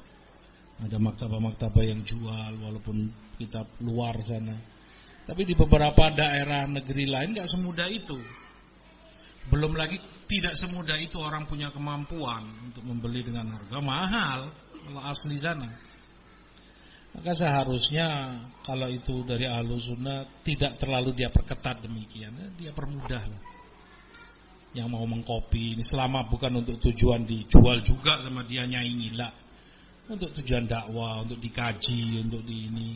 Ada maktabah-maktabah yang jual, walaupun kitab luar sana. Tapi di beberapa daerah negeri lain nggak semudah itu. Belum lagi tidak semudah itu orang punya kemampuan untuk membeli dengan harga mahal kalau asli sana. Maka seharusnya kalau itu dari ahlu sunnah tidak terlalu dia perketat demikian, dia permudah lah. yang mau mengkopi ini selama bukan untuk tujuan dijual juga sama dia nyanyi lah untuk tujuan dakwah untuk dikaji untuk di ini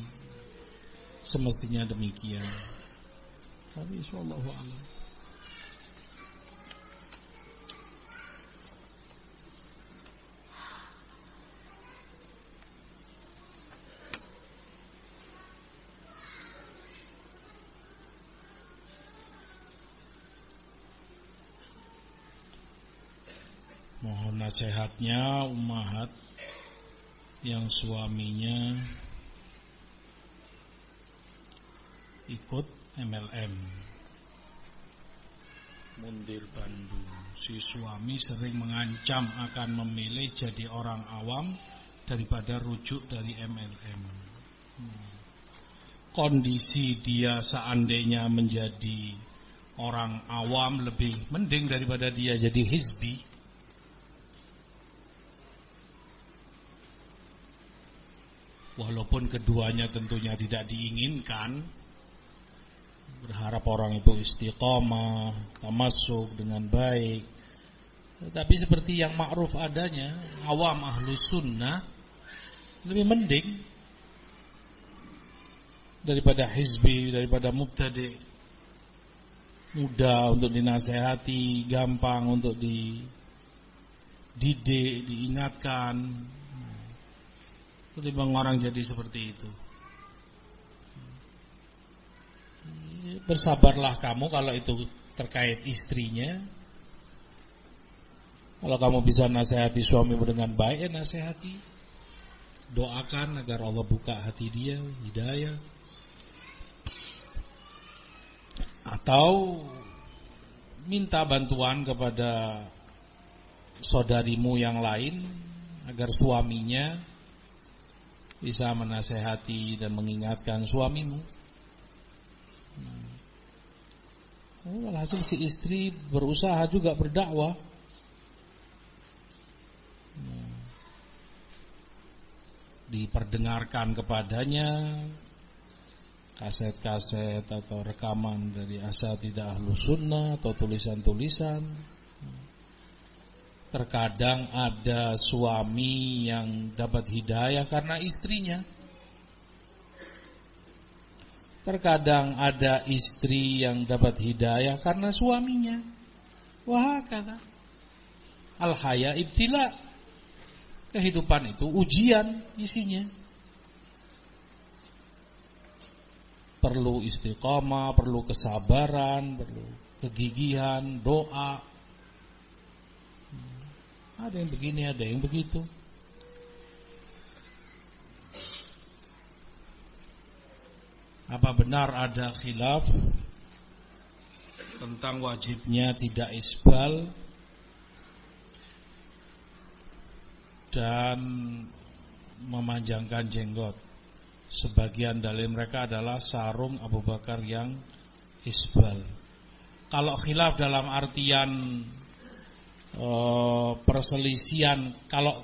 semestinya demikian. Tapi insyaallah alam. Mohon nasihatnya umat yang suaminya ikut MLM Mundir Bandung. Si suami sering mengancam akan memilih jadi orang awam daripada rujuk dari MLM hmm. kondisi dia seandainya menjadi orang awam lebih mending daripada dia jadi hizbi. Walaupun keduanya tentunya tidak diinginkan berharap orang itu istiqomah tamasuk dengan baik. Tapi seperti yang ma'ruf adanya awam ahlu sunnah lebih mending daripada hizbi daripada mubtadi. Mudah untuk dinasehati gampang untuk dididik diingatkan. Ketimbang orang jadi seperti itu. Bersabarlah kamu kalau itu terkait istrinya. Kalau kamu bisa nasihati suamimu dengan baik, ya nasihati. Doakan agar Allah buka hati dia, hidayah. Atau minta bantuan kepada saudarimu yang lain agar suaminya bisa menasehati dan mengingatkan suamimu. Oh, hasil si istri berusaha juga berdakwah. Diperdengarkan kepadanya. Kaset-kaset atau rekaman dari asa tidak ahlu sunnah atau tulisan-tulisan. Terkadang ada suami yang dapat hidayah karena istrinya. Terkadang ada istri yang dapat hidayah karena suaminya. Wah kata Al-haya ibtila. Kehidupan itu ujian isinya. Perlu istiqamah, perlu kesabaran, perlu kegigihan, doa, ada yang begini, ada yang begitu. Apa benar ada khilaf tentang wajibnya tidak isbal dan memanjangkan jenggot? Sebagian dari mereka adalah sarung Abu Bakar yang isbal. Kalau khilaf dalam artian uh, perselisian kalau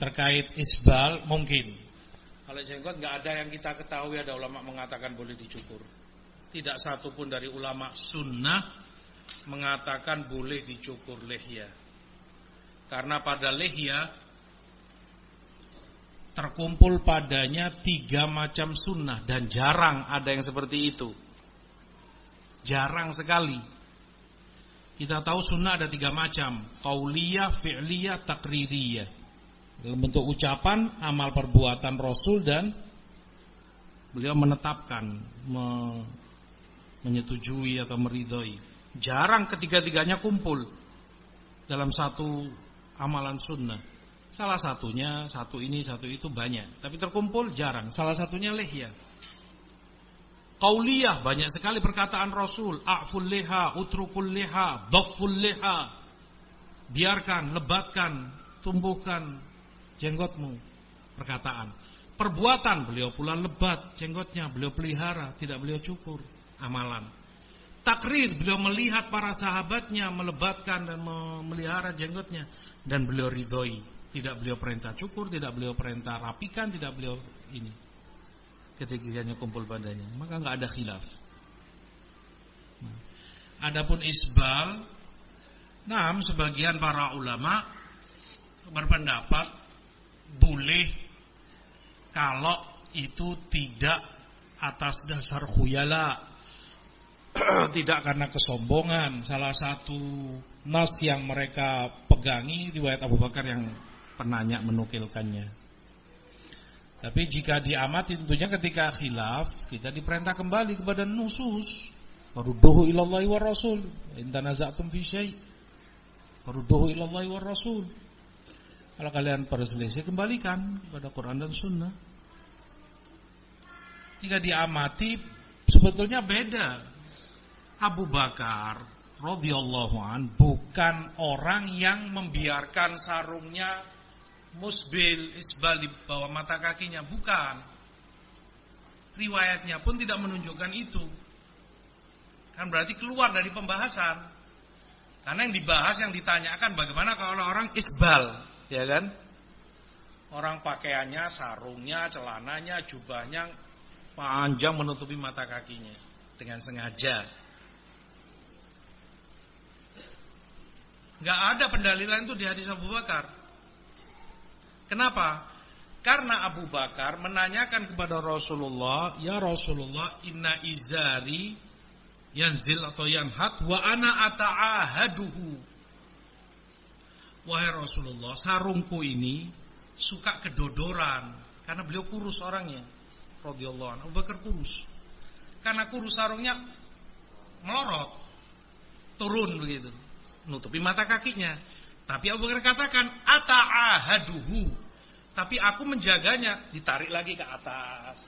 terkait isbal mungkin. Kalau jenggot nggak ada yang kita ketahui ada ulama mengatakan boleh dicukur. Tidak satu pun dari ulama sunnah mengatakan boleh dicukur lehya. Karena pada lehya terkumpul padanya tiga macam sunnah dan jarang ada yang seperti itu. Jarang sekali. Kita tahu sunnah ada tiga macam. Qauliyah, fi'liyah, takririyah. Dalam bentuk ucapan, amal perbuatan Rasul dan beliau menetapkan, me, menyetujui atau meridhoi. Jarang ketiga-tiganya kumpul dalam satu amalan sunnah. Salah satunya, satu ini, satu itu banyak. Tapi terkumpul jarang. Salah satunya lehya. Qauliyah banyak sekali perkataan Rasul, a'ful liha, utrukul liha, dhafful liha. Biarkan, lebatkan, tumbuhkan jenggotmu. Perkataan. Perbuatan beliau pula lebat jenggotnya, beliau pelihara, tidak beliau cukur. Amalan. Takrir beliau melihat para sahabatnya melebatkan dan memelihara jenggotnya dan beliau ridhoi. Tidak beliau perintah cukur, tidak beliau perintah rapikan, tidak beliau ini ketiganya kumpul padanya maka nggak ada khilaf adapun isbal Nah, sebagian para ulama berpendapat boleh kalau itu tidak atas dasar khuyala. Tidak karena kesombongan. Salah satu nas yang mereka pegangi riwayat Abu Bakar yang penanya menukilkannya. Tapi jika diamati tentunya ketika khilaf kita diperintah kembali kepada nusus. Farudduhu ilallahi wa rasul. In fi syai' farudduhu ilallahi wa rasul kalau kalian berselisih kembalikan kepada Quran dan Sunnah jika diamati sebetulnya beda. Abu Bakar radhiyallahu an bukan orang yang membiarkan sarungnya musbil isbal di bawah mata kakinya, bukan. Riwayatnya pun tidak menunjukkan itu. Kan berarti keluar dari pembahasan. Karena yang dibahas yang ditanyakan bagaimana kalau orang isbal, ya kan? Orang pakaiannya, sarungnya, celananya, jubahnya panjang menutupi mata kakinya dengan sengaja. Gak ada pendalilan itu di hadis Abu Bakar. Kenapa? Karena Abu Bakar menanyakan kepada Rasulullah, "Ya Rasulullah, inna izari yanzil atau yanhat wa ana ata'ahaduhu." Wahai Rasulullah, sarungku ini suka kedodoran karena beliau kurus orangnya radhiyallahu anhu. Abu Bakar kurus. Karena kurus sarungnya melorot. Turun begitu. Nutupi mata kakinya. Tapi Abu Bakar katakan ata'ahaduhu. Tapi aku menjaganya, ditarik lagi ke atas.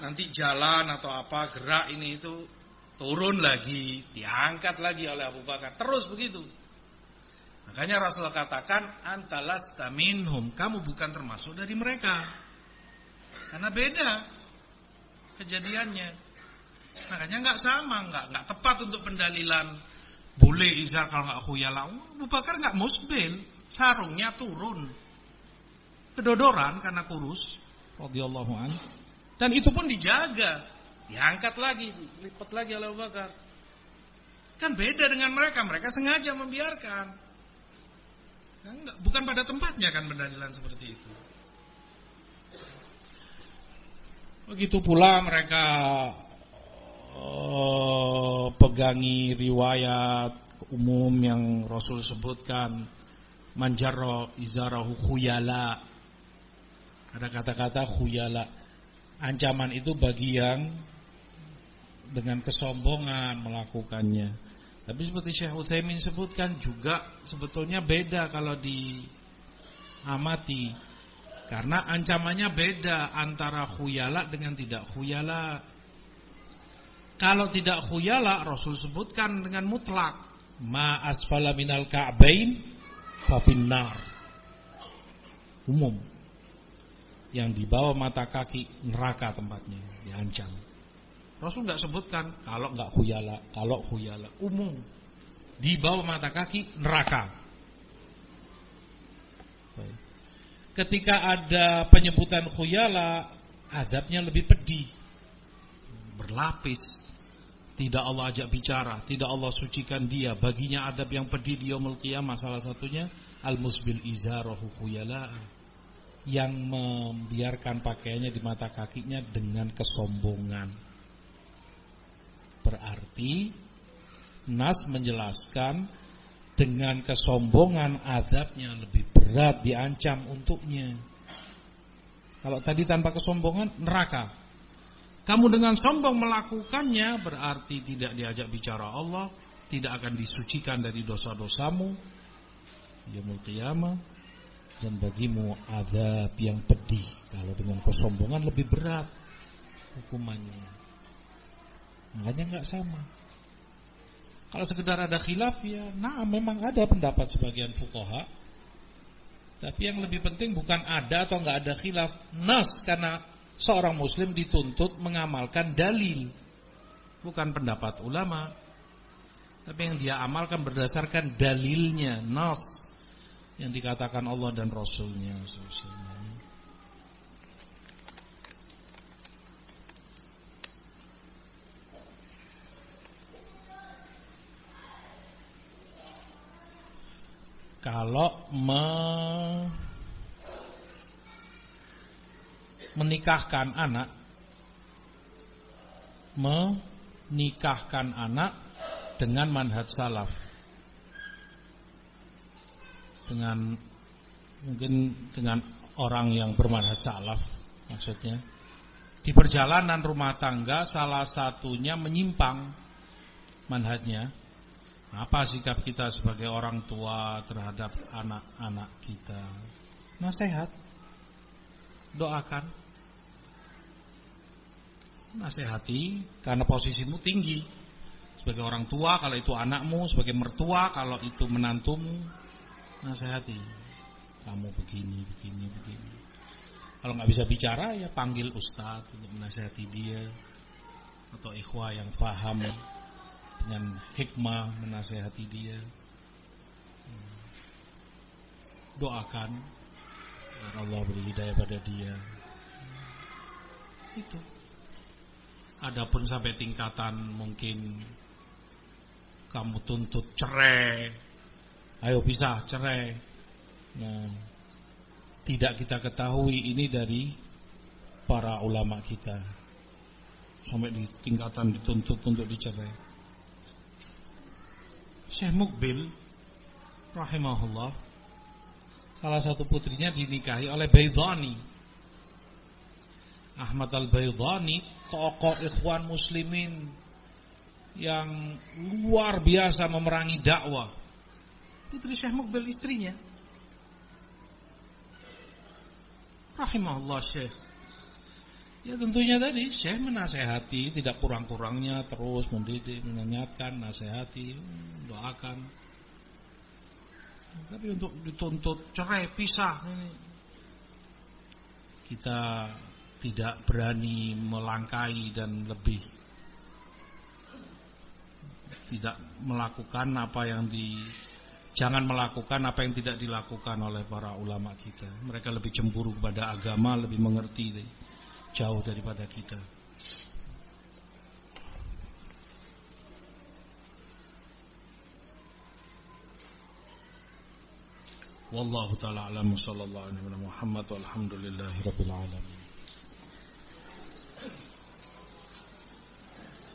Nanti jalan atau apa gerak ini itu turun lagi, diangkat lagi oleh Abu Bakar. Terus begitu. Makanya Rasulullah katakan antalas taminhum, kamu bukan termasuk dari mereka. Karena beda kejadiannya. Makanya nggak sama, nggak nggak tepat untuk pendalilan boleh izar kalau nggak khuyala. Abu Bakar nggak musbil, sarungnya turun, kedodoran karena kurus, radhiyallahu an. Dan itu pun dijaga, diangkat lagi, lipat lagi oleh Abu Bakar. Kan beda dengan mereka, mereka sengaja membiarkan. Kan bukan pada tempatnya kan pendalilan seperti itu. Begitu pula mereka uh, pegangi riwayat umum yang Rasul sebutkan manjaro izarahu khuyala. Ada kata-kata khuyala. Ancaman itu bagi yang dengan kesombongan melakukannya. Tapi seperti Syekh Utsaimin sebutkan juga sebetulnya beda kalau diamati karena ancamannya beda antara khuyala dengan tidak khuyala. Kalau tidak khuyala Rasul sebutkan dengan mutlak ma asfala minal ka'bain fafinnar. Umum. Yang di bawah mata kaki neraka tempatnya diancam. Rasul nggak sebutkan kalau nggak khuyala, kalau khuyala umum. Di bawah mata kaki neraka. ketika ada penyebutan khuyala, azabnya lebih pedih. Berlapis. Tidak Allah ajak bicara, tidak Allah sucikan dia. Baginya adab yang pedih di yaumul qiyamah salah satunya al-musbil izarahu khuyala yang membiarkan pakaiannya di mata kakinya dengan kesombongan. Berarti Nas menjelaskan dengan kesombongan adabnya lebih berat diancam untuknya. Kalau tadi tanpa kesombongan neraka. Kamu dengan sombong melakukannya berarti tidak diajak bicara Allah, tidak akan disucikan dari dosa-dosamu. Yaumul qiyamah dan bagimu adab yang pedih. Kalau dengan kesombongan lebih berat hukumannya. Makanya nggak sama. Kalau sekedar ada khilaf ya, nah memang ada pendapat sebagian fukoha. Tapi yang lebih penting bukan ada atau nggak ada khilaf nas karena seorang muslim dituntut mengamalkan dalil, bukan pendapat ulama. Tapi yang dia amalkan berdasarkan dalilnya nas yang dikatakan Allah dan Rasulnya. Kalau me menikahkan anak menikahkan anak dengan manhaj salaf. Dengan mungkin dengan orang yang bermanhaj salaf maksudnya. Di perjalanan rumah tangga salah satunya menyimpang manhajnya apa sikap kita sebagai orang tua terhadap anak-anak kita? Nasihat. Doakan. Nasihati karena posisimu tinggi. Sebagai orang tua kalau itu anakmu, sebagai mertua kalau itu menantumu, nasihati. Kamu begini, begini, begini. Kalau nggak bisa bicara ya panggil ustadz untuk menasihati dia atau ikhwah yang faham dengan hikmah menasehati dia. Doakan agar Allah beri hidayah pada dia. Itu. Adapun sampai tingkatan mungkin kamu tuntut cerai, ayo pisah cerai. Nah, tidak kita ketahui ini dari para ulama kita sampai di tingkatan dituntut untuk dicerai. Syekh Mukbil rahimahullah salah satu putrinya dinikahi oleh Baydhani Ahmad Al-Baydhani tokoh ikhwan muslimin yang luar biasa memerangi dakwah. Putri Syekh Mukbil istrinya. Rahimahullah Syekh Ya tentunya tadi Syekh menasehati tidak kurang-kurangnya terus mendidik, mengingatkan, nasehati, doakan. Tapi untuk dituntut cerai, pisah ini kita tidak berani melangkai dan lebih tidak melakukan apa yang di jangan melakukan apa yang tidak dilakukan oleh para ulama kita. Mereka lebih cemburu kepada agama, lebih mengerti jauh daripada kita. Wallahu taala alam sallallahu alaihi wa sallam Muhammad alamin.